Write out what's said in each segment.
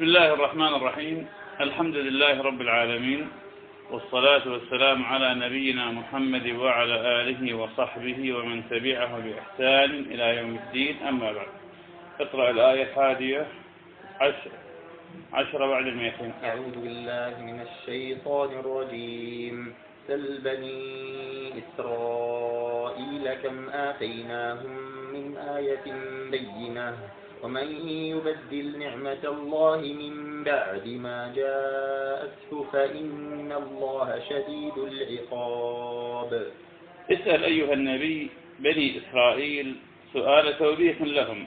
بسم الله الرحمن الرحيم. الحمد لله رب العالمين والصلاة والسلام على نبينا محمد وعلى آله وصحبه ومن تبعه بإحسان إلى يوم الدين. أما بعد اقرأ الآية الحادية عشر عشر بعد المئتين. أعوذ بالله من الشيطان الرجيم. سل بني إسرائيل كم آتيناهم من آية بينة. ومن يبدل نعمة الله من بعد ما جاءته فإن الله شديد العقاب. اسأل أيها النبي بني إسرائيل سؤال توبيخ لهم.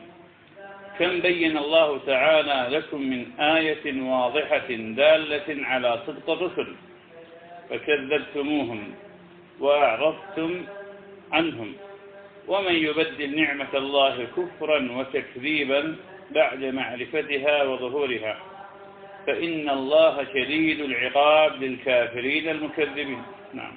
كم بين الله تعالى لكم من آية واضحة دالة على صدق الرسل؟ فكذبتموهم وأعرضتم عنهم. ومن يبدل نعمة الله كفرا وتكذيبا بعد معرفتها وظهورها فإن الله شديد العقاب للكافرين المكذبين. نعم.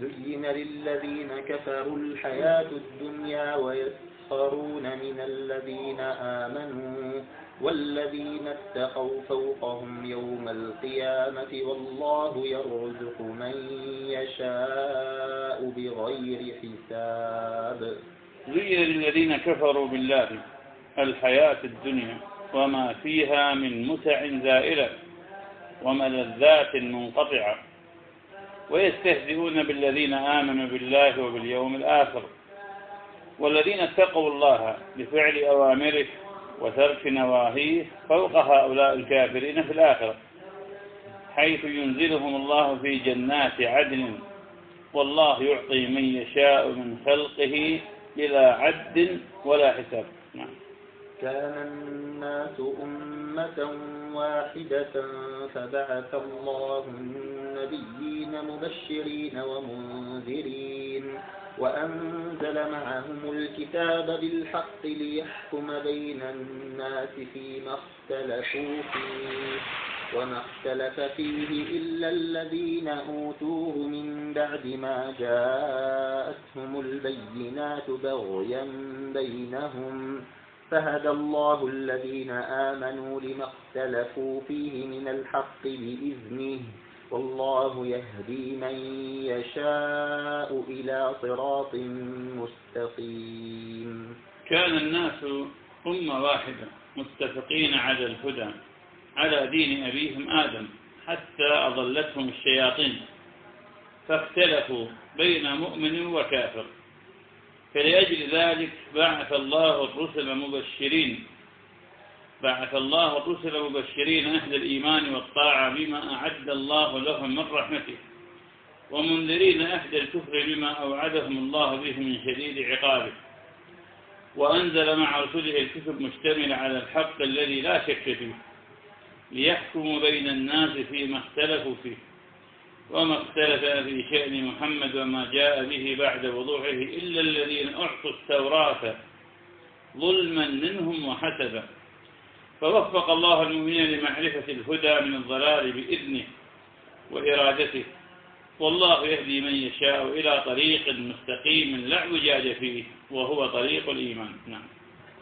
زين للذين كفروا الحياة الدنيا ويسخرون من الذين آمنوا والذين اتقوا فوقهم يوم القيامة والله يرزق من يشاء. بغير حساب. زين للذين كفروا بالله الحياة الدنيا وما فيها من متع زائلة وملذات منقطعة. ويستهزئون بالذين آمنوا بالله وباليوم الآخر. والذين اتقوا الله بفعل أوامره وترك نواهيه فوق هؤلاء الكافرين في الآخرة حيث ينزلهم الله في جنات عدن والله يعطي من يشاء من خلقه بلا عد ولا حساب. نعم. كان الناس أمة واحدة فبعث الله النبيين مبشرين ومنذرين وأنزل معهم الكتاب بالحق ليحكم بين الناس فيما اختلفوا فيه. وما اختلف فيه إلا الذين أوتوه من بعد ما جاءتهم البينات بغيا بينهم. فهدى الله الذين آمنوا لما اختلفوا فيه من الحق بإذنه. والله يهدي من يشاء إلى صراط مستقيم. كان الناس أمة واحدة متفقين على الهدى. على دين أبيهم آدم حتى أضلتهم الشياطين فاختلفوا بين مؤمن وكافر. فلأجل ذلك بعث الله الرسل مبشرين بعث الله الرسل مبشرين أهل الإيمان والطاعة بما أعد الله لهم من رحمته ومنذرين أهل الكفر بما أوعدهم الله به من شديد عقابه. وأنزل مع رسله الكتب مشتمل على الحق الذي لا شك فيه. ليحكموا بين الناس فيما اختلفوا فيه. وما اختلف في شأن محمد وما جاء به بعد وضوحه إلا الذين أعطوا التوراة ظلما منهم وحسبا. فوفق الله المؤمنين لمعرفة الهدى من الضلال بإذنه وإرادته. والله يهدي من يشاء إلى طريق مستقيم لا اعوجاج فيه وهو طريق الإيمان. نعم.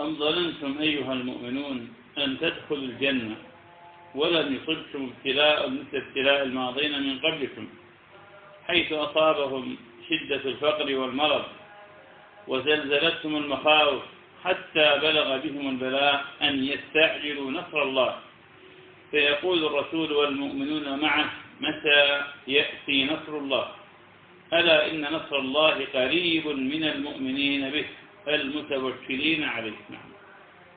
أم ظننتم أيها المؤمنون أن تدخلوا الجنة ولم يصبكم ابتلاء مثل ابتلاء الماضين من قبلكم حيث أصابهم شدة الفقر والمرض وزلزلتهم المخاوف حتى بلغ بهم البلاء أن يستعجلوا نصر الله. فيقول الرسول والمؤمنون معه متى يأتي نصر الله؟ ألا إن نصر الله قريب من المؤمنين به. المتوكلين عليه. نعم.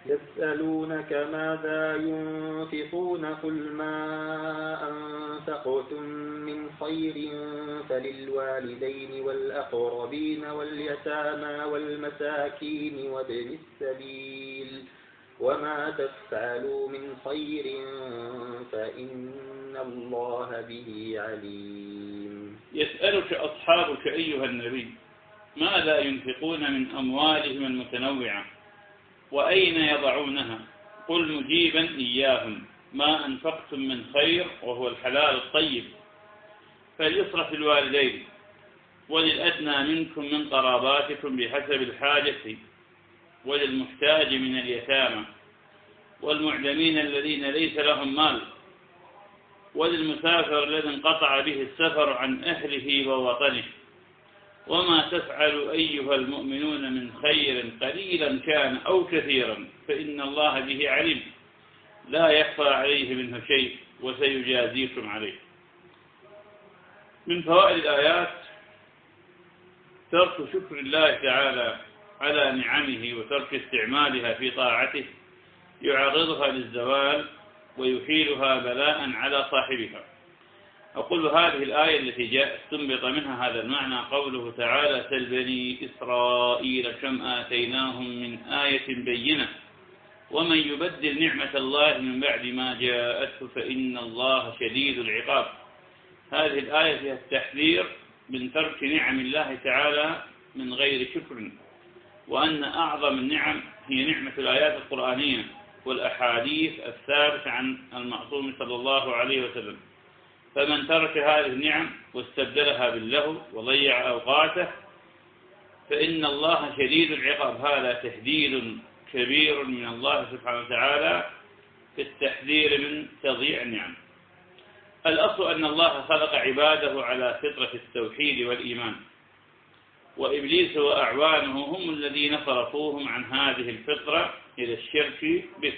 يسألونك ماذا ينفقون قل ما أنفقتم من خير فللوالدين والأقربين واليتامى والمساكين وابن السبيل وما تفعلوا من خير فإن الله به عليم. يسألك أصحابك أيها النبي ماذا ينفقون من أموالهم المتنوعة؟ وأين يضعونها؟ قل مجيبا إياهم. ما أنفقتم من خير وهو الحلال الطيب. فليصرف الوالدين. وللأدنى منكم من قراباتكم بحسب الحاجة. وللمحتاج من اليتامى. والمعدمين الذين ليس لهم مال. وللمسافر الذي انقطع به السفر عن أهله ووطنه. وما تفعل أيها المؤمنون من خير قليلا كان أو كثيرا فإن الله به عليم. لا يخفى عليه منه شيء وسيجازيكم عليه. من فوائد الآيات ترك شكر الله تعالى على نعمه وترك استعمالها في طاعته يعرضها للزوال ويحيلها بلاء على صاحبها. أقول هذه الآية التي جاء استنبط منها هذا المعنى قوله تعالى سل بني إسرائيل كم آتيناهم من آية بينة ومن يبدل نعمة الله من بعد ما جاءته فإن الله شديد العقاب. هذه الآية فيها التحذير من ترك نعم الله تعالى من غير شكر وأن أعظم النعم هي نعمة الآيات القرآنية والأحاديث الثابتة عن المعصوم صلى الله عليه وسلم. فمن ترك هذه النعم واستبدلها باللهو وضيع أوقاته فإن الله شديد العقاب. هذا تهديد كبير من الله سبحانه وتعالى في التحذير من تضييع النعم. الأصل أن الله خلق عباده على فطرة التوحيد والإيمان وإبليس وأعوانه هم الذين صرفوهم عن هذه الفطرة إلى الشرك به.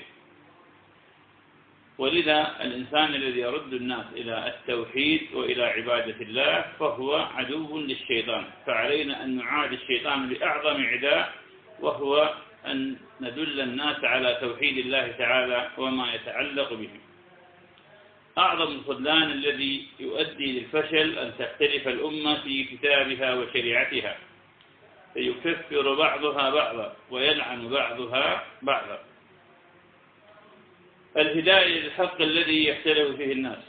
ولذا الإنسان الذي يرد الناس إلى التوحيد وإلى عبادة الله فهو عدو للشيطان. فعلينا أن نعاد الشيطان بأعظم عداء وهو أن ندل الناس على توحيد الله تعالى وما يتعلق به. أعظم الخذلان الذي يؤدي للفشل أن تختلف الأمة في كتابها وشريعتها فيكفر بعضها بعضا ويلعن بعضها بعضا. الهداية للحق الذي يختلف فيه الناس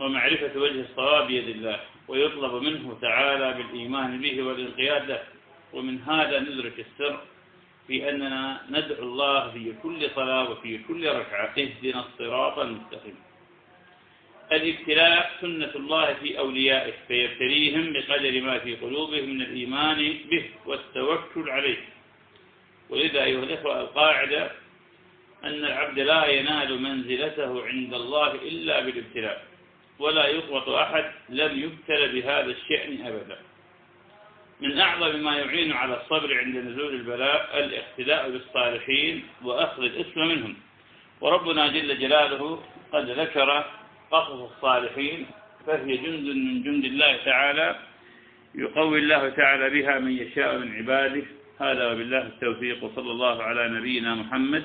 ومعرفة وجه الصواب بيد الله ويطلب منه تعالى بالإيمان به والانقياد له ومن هذا ندرك السر في أننا ندعو الله في كل صلاة وفي كل ركعة اهدنا الصراط المستقيم. الابتلاء سنة الله في أوليائه فيبتليهم بقدر ما في قلوبهم من الإيمان به والتوكل عليه. ولذا أيها الإخوة القاعدة أن العبد لا ينال منزلته عند الله إلا بالابتلاء ولا يقوط أحد لم يبتل بهذا الشأن أبدا. من أعظم ما يعين على الصبر عند نزول البلاء الاقتداء بالصالحين وأخذ الإسم منهم. وربنا جل جلاله قد ذكر قصص الصالحين فهي جند من جند الله تعالى يقوي الله تعالى بها من يشاء من عباده. هذا وبالله التوفيق وصلى الله على نبينا محمد